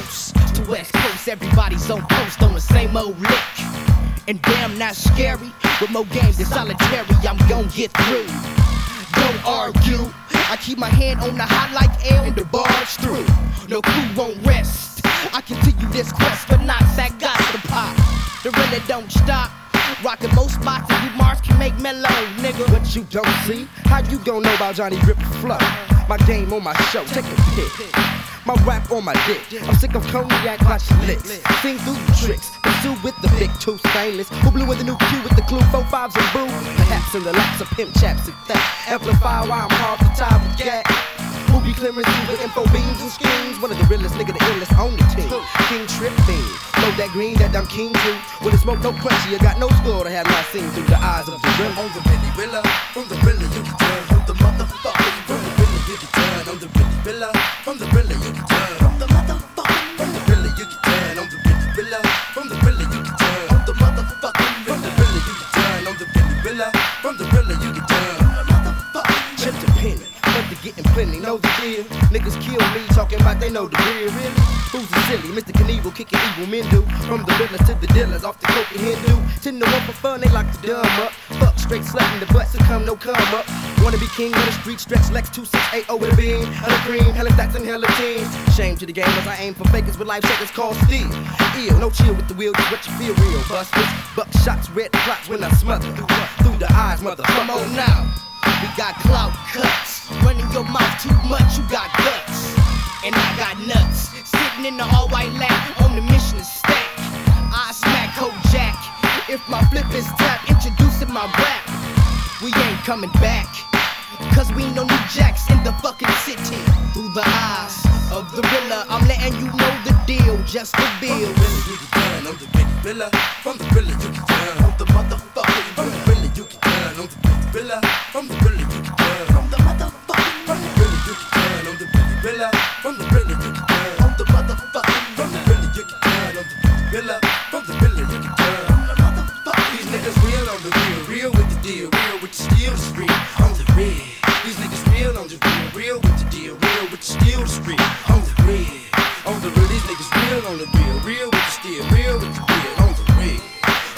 West Coast, everybody's on post on the same old lick. And damn, not scary. With more games than solitary, I'm gon' get through. Don't argue. I keep my hand on the hot like air and the bars through. No crew won't rest. I continue this quest for knots that got to pop. The Reella don't stop. Rockin' most spots and you Mars can make mellow, nigga. What you don't see? How you gon' know about Johnny Rip Flow? My game on my show, take a pic. My rap on my dick. I'm sick of cognac, watch licks. Sing through tricks. Pursue with the big two stainless. Who blew with the new Q with the clue? Four fives and brew. Perhaps in the laps of pimp chaps and that. Amplify while I'm hard to tie with gat. Be clearances with info beams and schemes? One of the realest nigga, the illest on the team. King Trip Beam. Know that green that I'm king to. When it smoke no crunchy, you got no score to have not seen through the eyes of the real. On the Billy Rilla, from the Rilla you can turn. From the motherfucker, from the Rilla you can turn. On the Billy the Rilla know the deal. Niggas kill me, talking about they know the real. Really? Who's the silly? Mr. Knievel kicking evil men do. From the villas to the dealers, off the coke and Hindu. Ten to one for fun, they lock the dumb up. Fuck straight slapping the butt, so come no come up. Wanna be king of the street, stretch Lex 2680 with a beam. Hella cream, hella stats and hella teams. Shame to the game as I aim for fakers with life shakers called Steve. Ill, no chill with the wheel, just what you feel real. Busters, buck shots, red plots when I smother. Through, through the eyes, mother. Come on now. We got clout cuts. Running your mouth too much, you got guts. And I got nuts. Sitting in the all white lap on the mission to stack. I smack Kojak. If my flip is tap, introducing my rap. We ain't coming back. Cause we no new jacks in the fucking city. Through the eyes of the Reella, I'm letting you know the deal. Just the from the bill. Rilla you can turn. On the Rilla, from the turn. On the motherfucker, Rilla, from the Rilla you can turn. On the motherfucker, from the Rilla you can turn. On the Rilla, from the Rilla you can turn. From the motherfucker, these niggas real on the real, real with the deal, real with the steel street. On the real, these niggas real on the real, real with the deal, real with the steel street. On the real, on the real, these niggas real on the real, real with the steel, real with the deal. On the real,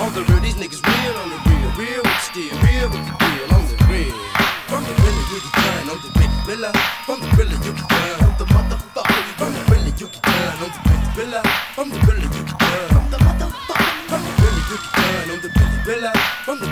on the real, these niggas real on the real, real with the steel, real with the deal. On the real, from the real you can turn. On the real, Bella, I'm the Bella you can burn. I'm the motherfucker. I'm the Bella you can burn. I'm the Bella, I'm the